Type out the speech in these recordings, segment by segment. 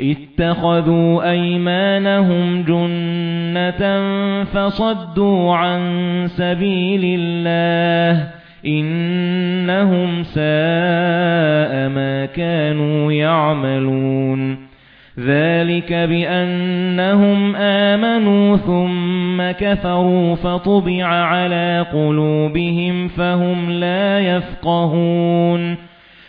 اتَّخَذُوا أَيْمَانَهُمْ جُنَّةً فَصَدُّوا عَن سَبِيلِ اللَّهِ إِنَّهُمْ سَاءَ مَا كَانُوا يَعْمَلُونَ ذَلِكَ بِأَنَّهُمْ آمَنُوا ثُمَّ كَفَرُوا فَطُبِعَ عَلَى قُلُوبِهِمْ فَهُمْ لَا يَفْقَهُونَ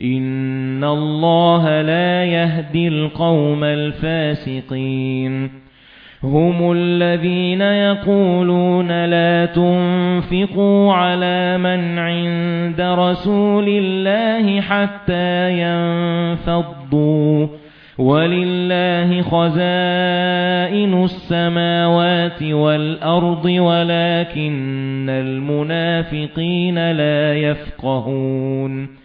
إِنَّ اللَّهَ لَا يَهْدِي الْقَوْمَ الْفَاسِقِينَ هُمُ الَّذِينَ يَقُولُونَ لَا تُنفِقُوا عَلَى مَنْ عِندَ رَسُولِ اللَّهِ حَتَّى يَنفَضُّوا وَلِلَّهِ خَزَائِنُ السَّمَاوَاتِ وَالْأَرْضِ وَلَكِنَّ الْمُنَافِقِينَ لَا يَفْقَهُونَ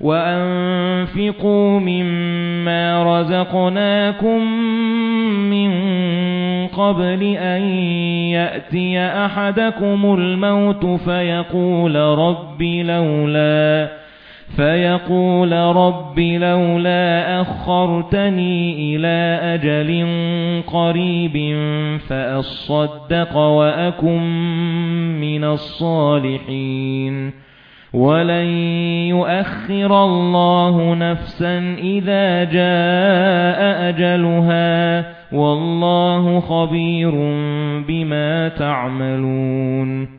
وَأَنفِقُوا مِمَّا رَزَقْنَاكُم مِّن قَبْلِ أَن يَأْتِيَ أَحَدَكُمُ الْمَوْتُ فَيَقُولَ رَبِّ لَوْلَا فَيَقُولَ رَبِّ لَوْلَا أَخَّرْتَنِي إِلَى أَجَلٍ قَرِيبٍ فَأَصَّدَّقَ وَأَكُن مِّنَ الصَّالِحِينَ. وَلَن يُؤَخِّرَ اللَّهُ نَفْسًا إِذَا جَاءَ أَجَلُهَا وَاللَّهُ خَبِيرٌ بِمَا تَعْمَلُونَ